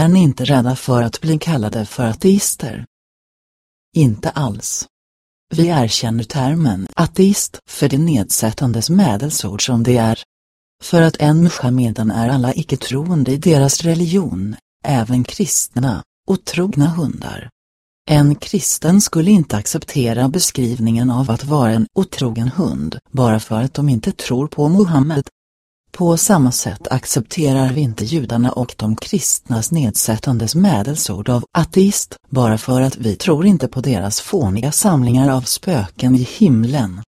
Är ni inte rädda för att bli kallade för ateister? Inte alls. Vi erkänner termen ateist för det nedsättandes medelsord som det är. För att en Muhammeden är alla icke-troende i deras religion, även kristna, och trogna hundar. En kristen skulle inte acceptera beskrivningen av att vara en otrogen hund bara för att de inte tror på Muhammed. På samma sätt accepterar vi inte judarna och de kristnas nedsättandes medelsord av ateist bara för att vi tror inte på deras fåniga samlingar av spöken i himlen.